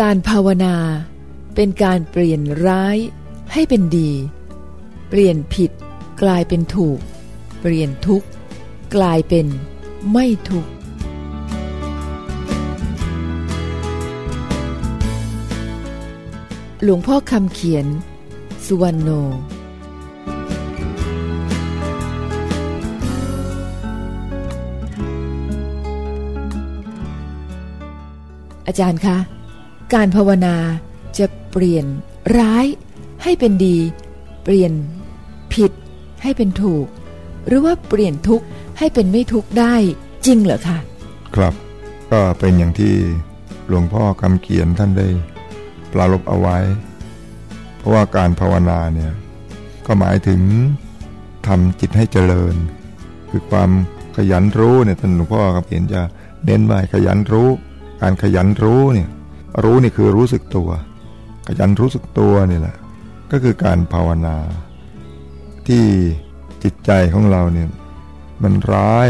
การภาวนา เป็นการเปลี่ยนร้ายให้เป็นดี เปลี่ยนผิดกลายเป็นถูก เปลี่ยนทุกข์กลายเป็นไม่ทุกข์หลวงพ่อคำเขียน สุวรรณโน อาจารย์คะ การภาวนาจะเปลี่ยนร้ายให้เป็นดี เปลี่ยนผิดให้เป็นถูก หรือว่าเปลี่ยนทุกข์ให้เป็นไม่ทุกข์ได้จริงเหรอคะครับก็เป็นอย่างที่หลวงพ่อคำเขียนท่านได้ปรารบเอาไว้ เพราะว่าการภาวนาเนี่ยก็หมายถึงทำจิตให้เจริญ คือความขยันรู้เนี่ยท่านหลวงพ่อคำเขียนจะเน้นว่าขยันรู้ การขยันรู้เนี่ย รู้นี่คือรู้สึกตัว ขยันรู้สึกตัวนี่แหละ ก็คือการภาวนา ที่จิตใจของเราเนี่ยมันร้าย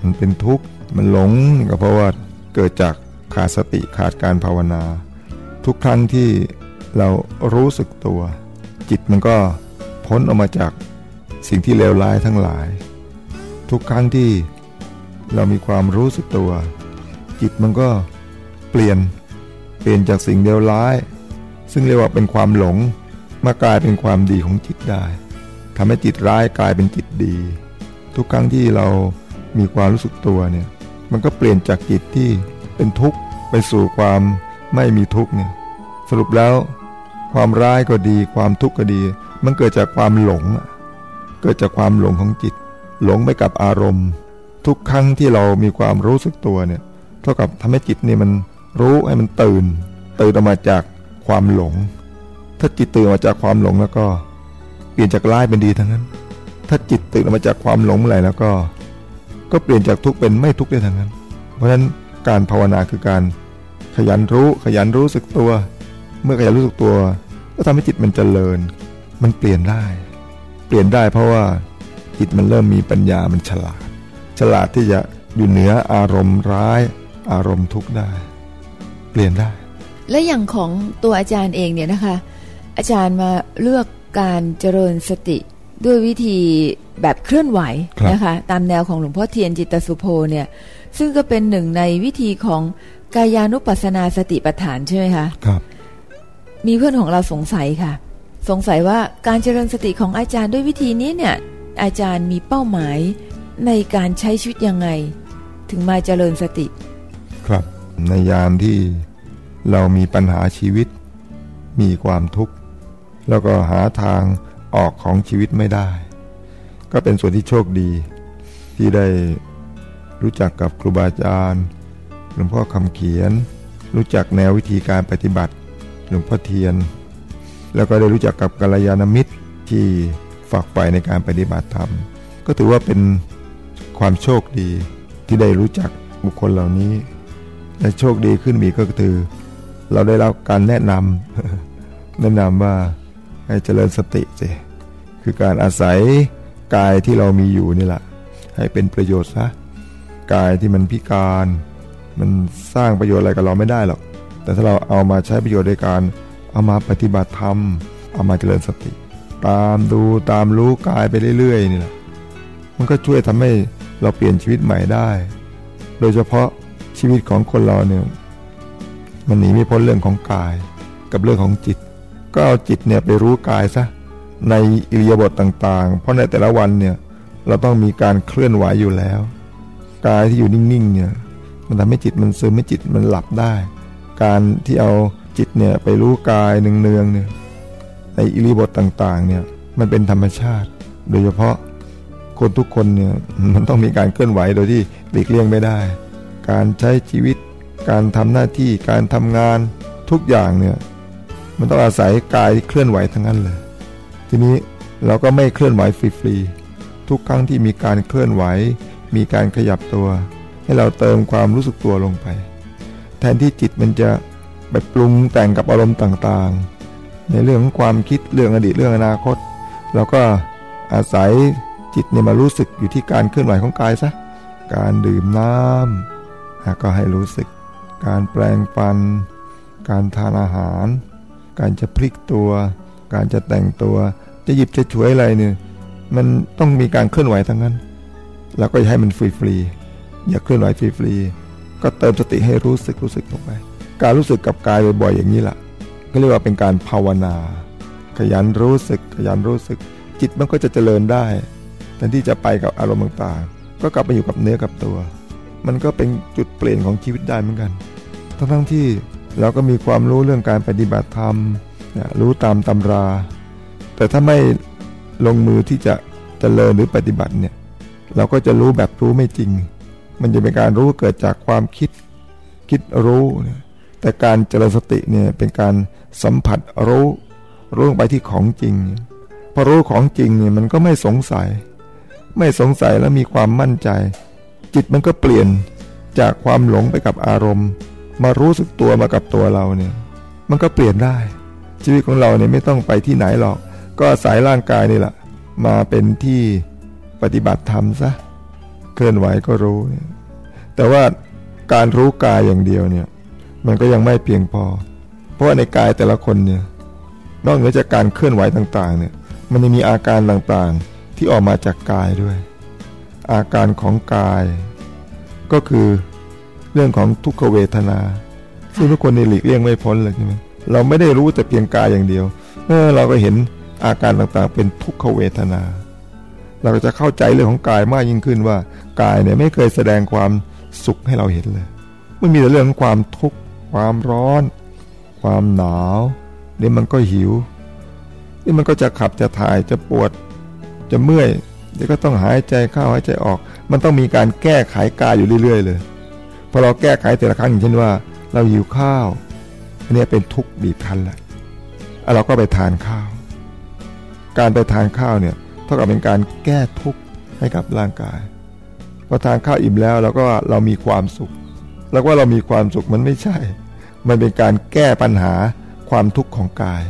มันเป็นทุกข์มันหลงก็เพราะว่าเกิดจากขาดสติขาดการภาวนา ทุกครั้งที่เรารู้สึกตัว จิตมันก็พ้นออกมาจากสิ่งที่เลวร้ายทั้งหลาย ทุกครั้งที่เรามีความรู้สึกตัว จิตมันก็เปลี่ยน ลี่ยนจากสิ่งเลวร้าย ซึ่งเรียกว่าเป็นความหลงมากลายเป็นความดีของจิตได้ทำให้จิตร้ายกลายเป็นจิตดี ทุกครั้งที่เรามีความรู้สึกตัวเนี่ยมันก็เปลี่ยนจากจิตที่เป็นทุกข์ไปสู่ความไม่มีทุกข์เนี่ยสรุปแล้ว ความร้ายก็ดี ความทุกข์ก็ดี มันเกิดจากความหลง เกิดจากความหลงของจิต หลงไปกับอารมณ์ ทุกครั้งที่เรามีความรู้สึกตัวเนี่ยเท่ากับทำให้จิตนี่มัน รู้ให้มันตื่น ตื่นออกมาจากความหลง ถ้าจิตตื่นออกมาจากความหลงแล้วก็ เปลี่ยนจากร้ายเป็นดีทั้งนั้น ถ้าจิตตื่นออกมาจากความหลงอะไรแล้วก็ ก็เปลี่ยนจากทุกข์เป็นไม่ทุกข์ได้ทั้งนั้น เพราะฉะนั้นการภาวนาคือการขยันรู้ขยันรู้สึกตัว เมื่อขยันรู้สึกตัว ก็ทำให้จิตมันเจริญ มันเปลี่ยนได้ เปลี่ยนได้เพราะว่าจิตมันเริ่มมีปัญญามันฉลาด ฉลาดที่จะอยู่เหนืออารมณ์ร้าย อารมณ์ทุกข์ได้ ปลี่ยนได้ และอย่างของตัวอาจารย์เองเนี่ยนะคะ อาจารย์มาเลือกการเจริญสติด้วยวิธีแบบเคลื่อนไหวครับนะคะตามแนวของหลวงพ่อเทียนจิตตสุโภเนี่ย ซึ่งก็เป็นหนึ่งในวิธีของกายานุปัสสนาสติปัฏฐานใช่ไหมคะครับ มีเพื่อนของเราสงสัยค่ะ สงสัยว่าการเจริญสติของอาจารย์ด้วยวิธีนี้เนี่ย อาจารย์มีเป้าหมายในการใช้ชีวิตยังไง ถึงมาเจริญสติ ครับ ในยามที่ เรามีปัญหาชีวิต มีความทุกข์ แล้วก็หาทางออกของชีวิตไม่ได้ ก็เป็นส่วนที่โชคดี ที่ได้รู้จักกับครูบาอาจารย์หลวงพ่อคำเขียน รู้จักแนววิธีการปฏิบัติ หลวงพ่อเทียน แล้วก็ได้รู้จักกับกัลยาณมิตรที่ฝักใฝ่ในการปฏิบัติธรรม ก็ถือว่าเป็นความโชคดีที่ได้รู้จักบุคคลเหล่านี้ และโชคดีขึ้นมีก็คือ เราได้รับการแนะนำแนะนำว่าให้เจริญสติสิคือการอาศัยกายที่เรามีอยู่นี่แหละให้เป็นประโยชน์ซะกายที่มันพิการ มันสร้างประโยชน์อะไรกับเราไม่ได้หรอก แต่ถ้าเราเอามาใช้ประโยชน์ในการเอามาปฏิบัติธรรม เอามาเจริญสติ ตามดูตามรู้กายไปเรื่อยๆนี่แหละมันก็ช่วยทำให้เราเปลี่ยนชีวิตใหม่ได้ โดยเฉพาะชีวิตของคนเราเนี่ย มันหนีไม่พ้นเรื่องของกาย กับเรื่องของจิต ก็เอาจิตเนี่ยไปรู้กายซะในอิริยาบถต่างๆ เพราะในแต่ละวันเนี่ยเราต้องมีการเคลื่อนไหวอยู่แล้ว กายที่อยู่นิ่งๆเนี่ยมันทำให้จิตมันซึมให้จิตมันหลับได้ การที่เอาจิตเนี่ยไปรู้กายเนืองๆเนี่ยในอิริยาบถต่างๆเนี่ยมันเป็นธรรมชาติ โดยเฉพาะคนทุกคนเนี่ยมันต้องมีการเคลื่อนไหวโดยที่หลีกเลี่ยงไม่ได้ การใช้ชีวิต การทำหน้าที่การทำงานทุกอย่างเนี่ยมันต้องอาศัยกายที่เคลื่อนไหวทั้งนั้นเลย ทีนี้เราก็ไม่เคลื่อนไหวฟรีๆทุกครั้งที่มีการเคลื่อนไหว มีการขยับตัว ให้เราเติมความรู้สึกตัวลงไป แทนที่จิตมันจะไปปรุงแต่งกับอารมณ์ต่างๆ ในเรื่องของความคิดเรื่องอดีตเรื่องอนาคตเราก็อาศัยจิตเนี่ยมารู้สึกอยู่ที่การเคลื่อนไหวของกายซะการดื่มน้ำก็ให้รู้สึก การแปลงฟัน การทานอาหาร การจะพลิกตัว การจะแต่งตัว จะหยิบจะช่วยอะไรเนี่ยมันต้องมีการเคลื่อนไหวทั้งนั้น แล้วก็อย่าให้มันฟรีๆอย่าเคลื่อนไหวฟรีๆก็เติมสติให้รู้สึกรู้สึกลงไป การรู้สึกกับกายบ่อยๆอย่างนี้แหละก็เรียกว่าเป็นการภาวนา ขยันรู้สึก ขยันรู้สึก จิตมันก็จะเจริญได้แทนที่จะไปกับอารมณ์ต่างๆ ก็กลับมาอยู่กับเนื้อกับตัว มันก็เป็นจุดเปลี่ยนของชีวิตได้เหมือนกัน ทั้งๆที่เราก็มีความรู้เรื่องการปฏิบัติธรรมรู้ตามตำรา แต่ถ้าไม่ลงมือที่จะจะเจริญหรือปฏิบัติเนี่ยเราก็จะรู้แบบรู้ไม่จริง มันจะเป็นการรู้เกิดจากความคิด คิดรู้ แต่การเจริญสติเนี่ยเป็นการสัมผัสรู้รู้ลงไปที่ของจริงพอรู้ของจริงเนี่ยมันก็ไม่สงสัย ไม่สงสัยแล้วมีความมั่นใจ จิตมันก็เปลี่ยนจากความหลงไปกับอารมณ์ มารู้สึกตัวมากับตัวเราเนี่ย มันก็เปลี่ยนได้ ชีวิตของเราเนี่ยไม่ต้องไปที่ไหนหรอก ก็อายร่างกายนี่แหละมาเป็นที่ปฏิบัติธรรมซะเคลื่อนไหวก็รู้ แต่ว่าการรู้กายอย่างเดียวเนี่ย มันก็ยังไม่เพียงพอ เพราะาในกายแต่ละคนเนี่ยนอกเหนือจากการเคลื่อนไหวต่างๆเนี่ย มันยังมีอาการต่างๆที่ออกมาจากกายด้วย อาการของกาย ก็คือเรื่องของทุกขเวทนา ซึ่งทุกคนในหลีกเลี่ยงไม่พ้นเลยใช่ไหมเราไม่ได้รู้แต่เพียงกายอย่างเดียวเออเราก็เห็นอาการต่างๆ เป็นทุกขเวทนา เราก็จะเข้าใจเรื่องของกายมากยิ่งขึ้นว่า กายเนี่ยไม่เคยแสดงความสุขให้เราเห็นเลยมันมีแต่เรื่องของความทุกข์ความร้อน ความหนาวเดี๋ยวมันก็หิวเดี๋ยวมันก็จะขับจะถ่ายจะปวด จะเมื่อย เดี๋ยวก็ต้องหายใจเข้าหายใจออก มันต้องมีการแก้ไขกายอยู่เรื่อย ๆ เลย พอเราแก้ไขแต่ละครั้งอย่างเช่นว่า เราหิวข้าวอันนี้เป็นทุกข์บีบคั้นแหละเราก็ไปทานข้าว การไปทานข้าวเนี่ยเท่ากับเป็นการแก้ทุกข์ให้กับร่างกายพอทานข้าวอิ่มแล้วเราก็เรามีความสุข แล้วว่าเรามีความสุขมันไม่ใช่ มันเป็นการแก้ปัญหาความทุกข์ของกาย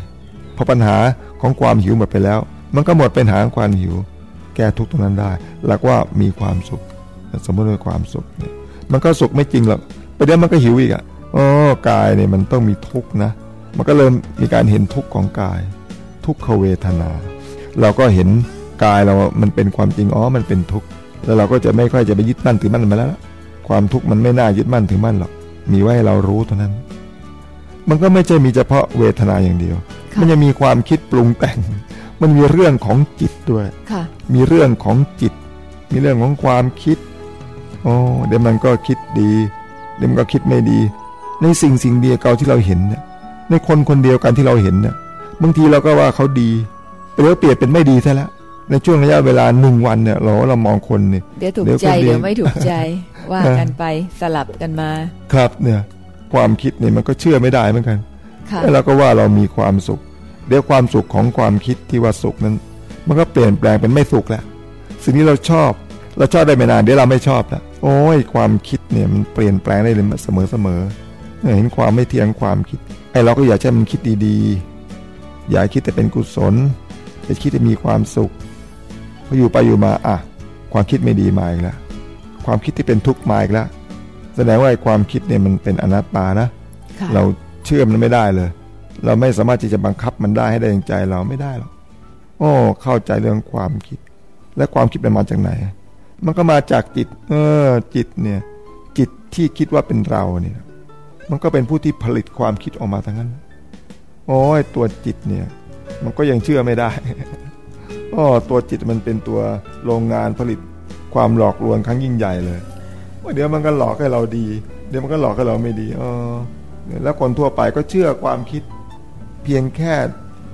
พอปัญหาของความหิวหมดไปแล้ว มันก็หมดปัญหางความหิว แก้ทุกข์ตรงนั้นได้แล้วว่ามีความสุข สมมติว่าความสุขเนี่ยมันก็สุขไม่จริงหรอกไปเดี๋ยวมันก็หิวอีกอะอ๋อกายเนี่ยมันต้องมีทุกข์นะ มันก็เริ่มมีการเห็นทุกข์ของกาย ทุกขเวทนา เราก็เห็นกายเรา มันเป็นความจริงอ๋อมันเป็นทุกข์แล้วเราก็จะไม่ค่อยจะไปยึดมั่นถือมั่นมาแล้ว ความทุกข์มันไม่น่ายึดมั่นถือมั่นหรอกมีไว้ให้เรารู้เท่านั้น มันก็ไม่ใช่มีเฉพาะเวทนาอย่างเดียว มันยังมีความคิดปรุงแต่ง มันมีเรื่องของจิตด้วยมีเรื่องของจิต มีเรื่องของความคิดโอ้เดี๋ยวมันก็คิดดี เดี๋ยวมันก็คิดไม่ดี ในสิ่งสิ่งเดียวเก่าที่เราเห็นเนี่ยในคนคนเดียวกันที่เราเห็นเนี่ยบางทีเราก็ว่าเขาดีแต่แล้วเปลี่ยนเป็นไม่ดีซะแล้วในช่วงระยะเวลาหนึ่งวันเนี่ยเราเรามองคนเนี่ยเดี๋ยวถูกใจเดี๋ยวไม่ถูกใจว่ากันไปสลับกันมา ครับเนี่ย ความคิดเนี่ยมันก็เชื่อไม่ได้เหมือนกันแล้วเราก็ว่าเรามีความสุข เดี๋ยวความสุขของความคิดที่ว่าสุขนั้น มันก็เปลี่ยนแปลงเป็นไม่สุขแล้ว สิ่งนี้เราชอบ เราชอบได้ไม่นานเดี๋ยวเราไม่ชอบละโอ้ยความคิดเนี่ยมันเปลี่ยนแปลงได้เลยเสมอเสมอเห็นความไม่เที่ยงความคิดไอ้เราก็อยากให้มันคิดดีๆ อยากคิดแต่เป็นกุศลจะคิดแต่มีความสุขพออยู่ไปอยู่มาอะความคิดไม่ดีมาอีกแล้วความคิดที่เป็นทุกข์มาอีกแล้วแสดงว่าความคิดเนี่ยมันเป็นอนัตตานะ เราเชื่อมันไม่ได้เลย เราไม่สามารถที่จะบังคับมันได้ให้ได้อย่างใจเราไม่ได้หรอกโอ้เข้าใจเรื่องความคิด และความคิดมันมาจากไหน มันก็มาจากจิต เออ จิตเนี่ย จิตที่คิดว่าเป็นเราเนี่ย มันก็เป็นผู้ที่ผลิตความคิดออกมาทั้งนั้น โอ้ยตัวจิตเนี่ย มันก็ยังเชื่อไม่ได้อ๋อตัวจิตมันเป็นตัวโรงงานผลิตความหลอกลวงครั้งยิ่งใหญ่เลยว่าเดี๋ยวมันก็หลอกให้เราดี เดี๋ยวมันก็หลอกให้เราไม่ดีอ๋อแล้วคนทั่วไปก็เชื่อความคิด พียงแค่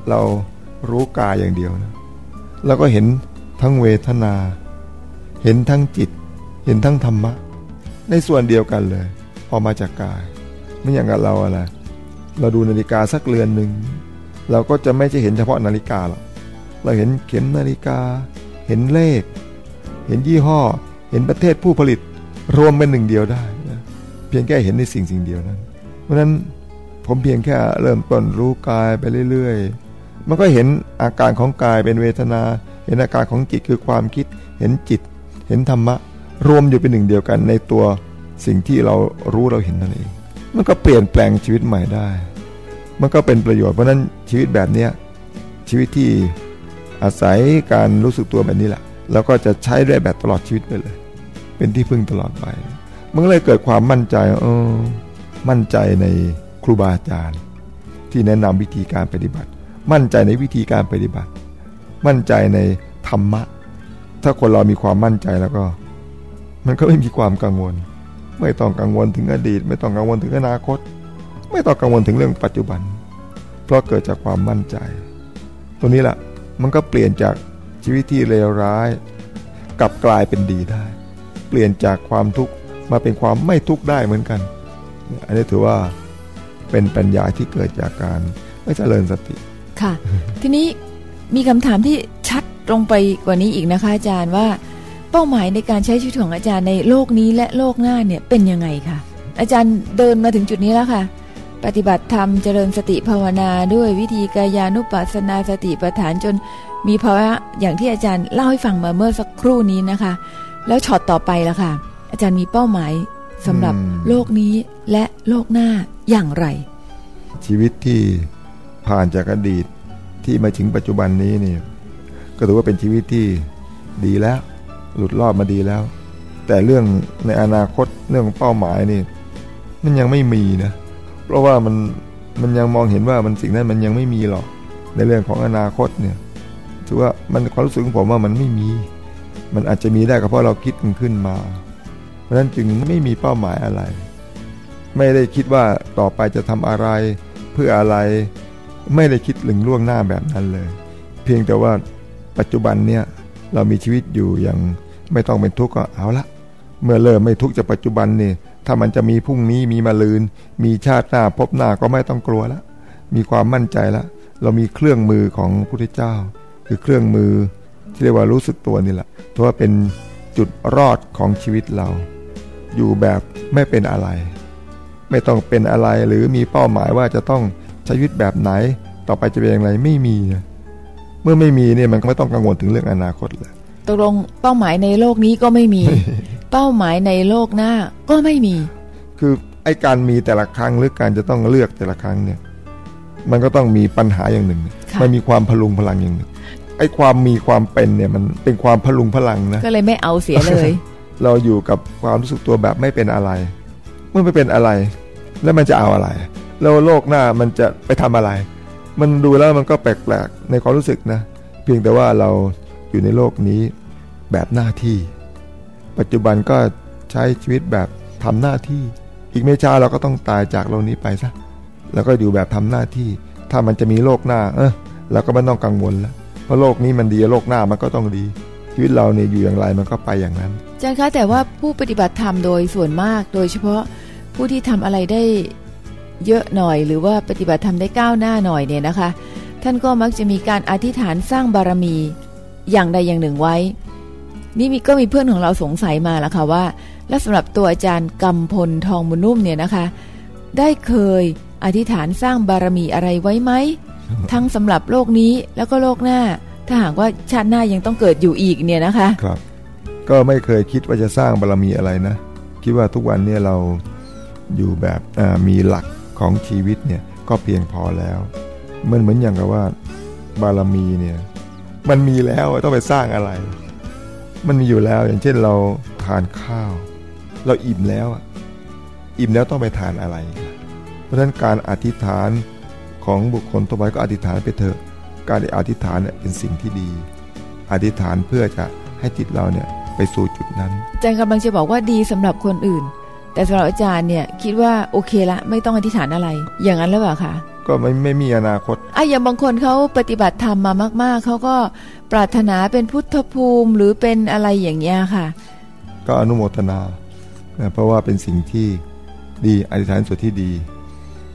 เรารู้กายอย่างเดียวนะแล้วก็เห็นทั้งเวทนา เห็นทั้งจิต เห็นทั้งธรรมะ ในส่วนเดียวกันเลยพอมาจากกาย ไม่อย่างกับเราอะไรเราดูนาฬิกาสักเรือนหนึ่งเราก็จะไม่ใช่เห็นเฉพาะนาฬิกาหรอกเราเห็นเข็มนาฬิกา เห็นเลข เห็นยี่ห้อ เห็นประเทศผู้ผลิต รวมเป็นหนึ่งเดียวได้นะเพียงแค่เห็นในสิ่งสิ่งเดียวนั้น เพราะฉะนั้น ผมเพียงแค่เริ่มต้นรู้กายไปเรื่อยๆ มันก็เห็นอาการของกายเป็นเวทนา เห็นอาการของจิตคือความคิด เห็นจิต เห็นธรรมะ รวมอยู่เป็นหนึ่งเดียวกันในตัวสิ่งที่เรารู้เราเห็นนั่นเอง มันก็เปลี่ยนแปลงชีวิตใหม่ได้ มันก็เป็นประโยชน์เพราะนั้นชีวิตแบบนี้ชีวิตที่อาศัยการรู้สึกตัวแบบนี้แหละแล้วก็จะใช้ได้แบบตลอดชีวิตไปเลย เป็นที่พึ่งตลอดไป มันเลยเกิดความมั่นใจเออมั่นใจใน ครูบาอาจารย์ ที่แนะนำวิธีการปฏิบัติ มั่นใจในวิธีการปฏิบัติ มั่นใจในธรรมะ ถ้าคนเรามีความมั่นใจแล้วก็ มันก็ไม่มีความกังวล ไม่ต้องกังวลถึงอดีต ไม่ต้องกังวลถึงอนาคต ไม่ต้องกังวลถึงเรื่องปัจจุบัน เพราะเกิดจากความมั่นใจ ตัวนี้แหละมันก็เปลี่ยนจากชีวิตที่เลวร้ายกลับกลายเป็นดีได้ เปลี่ยนจากความทุกข์มาเป็นความไม่ทุกข์ได้เหมือนกัน อันนี้ถือว่า เป็นปัญญาที่เกิดจากการไม่เจริญสติ ค่ะ ทีนี้มีคำถามที่ชัดตรงไปกว่านี้อีกนะคะ อาจารย์ว่าเป้าหมายในการใช้ชีวิตของอาจารย์ในโลกนี้และโลกหน้าเนี่ยเป็นยังไงคะอาจารย์เดินมาถึงจุดนี้แล้วค่ะ ปฏิบัติธรรมเจริญสติภาวนาด้วยวิธีกายานุปัสสนาสติปัฏฐานจนมีภาวะอย่างที่อาจารย์เล่าให้ฟังมาเมื่อสักครู่นี้นะคะ แล้วช็อตต่อไปละค่ะ อาจารย์มีเป้าหมาย สำหรับโลกนี้และโลกหน้าอย่างไร ชีวิตที่ผ่านจากอดีตที่มาถึงปัจจุบันนี้นี่ก็ถือว่าเป็นชีวิตที่ดีแล้ว หลุดรอดมาดีแล้ว แต่เรื่องในอนาคตเรื่องเป้าหมายนี่ มันยังไม่มีนะ เพราะว่ามันมันยังมองเห็นว่ามันสิ่งนั้นมันยังไม่มีหรอกในเรื่องของอนาคตเนี่ยถือว่ามันความรู้สึกของผมว่ามันไม่มี มันอาจจะมีได้ก็เพราะเราคิดมันขึ้นมา เพราะฉะนั้นจึงไม่มีเป้าหมายอะไร ไม่ได้คิดว่าต่อไปจะทำอะไร เพื่ออะไรไม่ได้คิดถึงล่วงหน้าแบบนั้นเลย เพียงแต่ว่าปัจจุบันเนี่ยเรามีชีวิตอยู่อย่างไม่ต้องเป็นทุกข์ก็เอาละ เมื่อเริ่มไม่ทุกข์จากปัจจุบันนี่ถ้ามันจะมีพรุ่งนี้มีมาลืน มีชาติหน้าพบหน้าก็ไม่ต้องกลัวล้วมีความมั่นใจล้วเรามีเครื่องมือของพระพุทธเจ้า คือเครื่องมือที่เรียกว่ารู้สึกตัวนี่แหละถือว่าเป็นจุดรอดของชีวิตเรา อยู่แบบไม่เป็นอะไร ไม่ต้องเป็นอะไรหรือมีเป้าหมายว่าจะต้องใช้ชีวิตแบบไหน ต่อไปจะเป็นอย่างไรไม่มีนะเมื่อไม่มีเนี่ยมันก็ไม่ต้องกังวลถึงเรื่องอนาคตเลยตกลงเป้าหมายในโลกนี้ก็ไม่มี เป้าหมายในโลกหน้าก็ไม่มี คือไอ้การมีแต่ละครั้งหรือการจะต้องเลือกแต่ละครั้งเนี่ย มันก็ต้องมีปัญหาอย่างหนึ่งค่ะมันมีความพลุงพลังอย่างหนึ่งไอ้ความมีความเป็นเนี่ยมันเป็นความพลุงพลังนะ ก็เลยไม่เอาเสียเลย เราอยู่กับความรู้สึกตัวแบบไม่เป็นอะไร เมื่อไม่เป็นอะไร แล้วมันจะเอาอะไร แล้วโลกหน้ามันจะไปทำอะไร มันดูแล้วมันก็แปลกๆในความรู้สึกนะ เพียงแต่ว่าเราอยู่ในโลกนี้แบบหน้าที่ ปัจจุบันก็ใช้ชีวิตแบบทำหน้าที่ อีกไม่ช้าเราก็ต้องตายจากโลกนี้ไปซะแล้วก็อยู่แบบทำหน้าที่ ถ้ามันจะมีโลกหน้า เออเราก็ไม่ต้องกังวลแล้วเพราะโลกนี้มันดีโลกหน้ามันก็ต้องดี ชีวิตเราเนี่ยอยู่อย่างไรมันก็ไปอย่างนั้นอาจารย์คะแต่ว่าผู้ปฏิบัติธรรมโดยส่วนมาก โดยเฉพาะผู้ที่ทำอะไรได้เยอะหน่อยหรือว่าปฏิบัติธรรมได้ก้าวหน้าหน่อยเนี่ยนะคะ ท่านก็มักจะมีการอธิษฐานสร้างบารมีอย่างใดอย่างหนึ่งไว้ นี่มีก็มีเพื่อนของเราสงสัยมาแล้วค่ะว่า และสำหรับตัวอาจารย์กำพลทองมุนุ่มเนี่ยนะคะ ได้เคยอธิษฐานสร้างบารมีอะไรไว้ไหมทั้งสำหรับโลกนี้แล้วก็โลกหน้า ถ้าหากว่าชาติหน้ายังต้องเกิดอยู่อีกเนี่ยนะคะครับ ก็ไม่เคยคิดว่าจะสร้างบารมีอะไรนะ คิดว่าทุกวันเนี่ยเราอยู่แบบมีหลักของชีวิตเนี่ยก็เพียงพอแล้วมันเหมือนอย่างกับว่าบารมีเนี่ยมันมีแล้วต้องไปสร้างอะไร มันมีอยู่แล้วอย่างเช่นเราทานข้าว เราอิ่มแล้วอิ่มแล้วต้องไปทานอะไร เพราะฉะนั้นการอธิษฐานของบุคคลตัวไปก็อธิษฐานไปเถอะ การอธิษฐานเนี่ยเป็นสิ่งที่ดี อธิษฐานเพื่อจะให้จิตเราเนี่ยไปสู่จุดนั้นอาจารย์กำลังจะบอกว่าดีสำหรับคนอื่น แต่สำหรับอาจารย์เนี่ยคิดว่าโอเคละไม่ต้องอธิษฐานอะไร อย่างนั้นหรือเปล่าคะก็ไม่ไม่มีอนาคตอะอย่างบางคนเขาปฏิบัติธรรมมามากๆเขาก็ปรารถนาเป็นพุทธภูมิหรือเป็นอะไรอย่างเงี้ยค่ะ ก็อนุโมทนานะเพราะว่าเป็นสิ่งที่ดีอธิษฐานส่วนที่ดี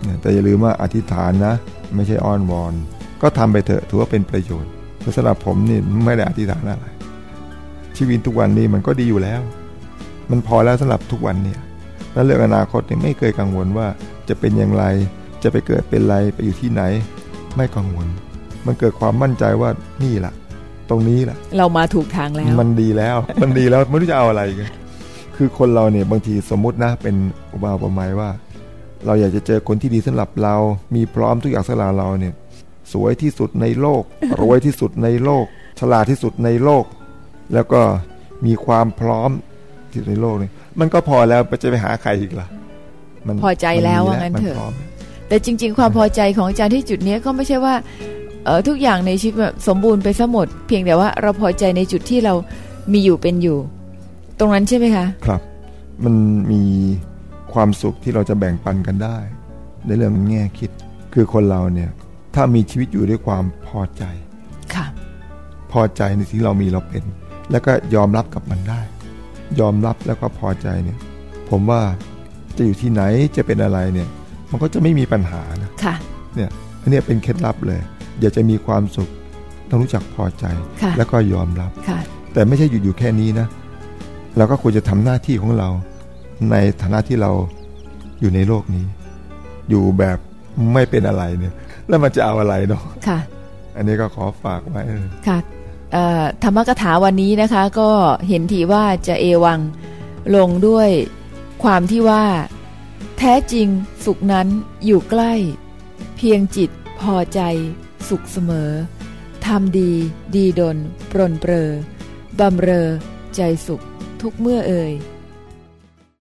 นะแต่อย่าลืมว่าอธิษฐานนะ ไม่ใช่อ้อนวอน ก็ทำไปเถอะถือว่าเป็นประโยชน์แต่สำหรับผมนี่ไม่ได้อธิษฐานอะไร ชีวิตทุกวันนี้มันก็ดีอยู่แล้ว มันพอแล้วสำหรับทุกวันเนี่ยแล้วเรื่องอนาคตเนี่ยไม่เคยกังวลว่าจะเป็นอย่างไร จะไปเกิดเป็นไรไปอยู่ที่ไหน ไม่กังวล มันเกิดความมั่นใจว่านี่แหละตรงนี้แหละเรามาถูกทางแล้ว มันดีแล้ว มันดีแล้วไม่รู้จะเอาอะไรกันคือคนเราเนี่ยบางทีสมมุตินะเป็นอุบาอุปไมยว่า เราอยากจะเจอคนที่ดีสำหรับเรา มีพร้อมทุกอย่างสำหรับเราเนี่ย สวยที่สุดในโลก รวยที่สุดในโลก ฉลาดที่สุดในโลก แล้วก็มีความพร้อมที่สุดในโลกเนี่ยมันก็พอแล้วจะไปหาใครอีกล่ะ มันพอใจแล้วมัว่ามีงั้นมัเถอะพร้มแต่จริง ๆ ความพอใจของอาจารย์ที่จุดเนี้ยก็ไม่ใช่ว่าเออทุกอย่างในชีวิตแบบสมบูรณ์ไปซะหมด เพียงแต่ว่าเราพอใจในจุดที่เรามีอยู่เป็นอยู่ ตรงนั้นใช่ไหมคะ ครับ มันมีความสุขที่เราจะแบ่งปันกันได้ ในเรื่องแง่คิดคือคนเราเนี่ย ถ้ามีชีวิตอยู่ด้วยความพอใจ ค่ะ พอใจในสิ่งที่เรามีเราเป็น แล้วก็ยอมรับกับมันได้ ยอมรับแล้วก็พอใจเนี่ย ผมว่าจะอยู่ที่ไหนจะเป็นอะไรเนี่ย มันก็จะไม่มีปัญหานะค่ะ เนี่ยอันเนี้ยเป็นเคล็ดลับเลยอยากจะมีความสุขต้องรู้จักพอใจค่ะแล้วก็ยอมรับค่ะแต่ไม่ใช่หยุดอยู่แค่นี้นะ เราก็ควรจะทำหน้าที่ของเรา ในฐานะที่เราอยู่ในโลกนี้ อยู่แบบไม่เป็นอะไรเนี่ย แล้วมันจะเอาอะไรเนาะค่ะ อันนี้ก็ขอฝากไว้เออค่ะเอ่อธรรมกถาวันนี้นะคะ ก็เห็นทีว่าจะเอวังลงด้วยความที่ว่า แท้จริงสุขนั้นอยู่ใกล้ เพียงจิตพอใจสุขเสมอทำดีดีดน ปรนเปรอบำเรอ ใจสุขทุกเมื่อเอ่ย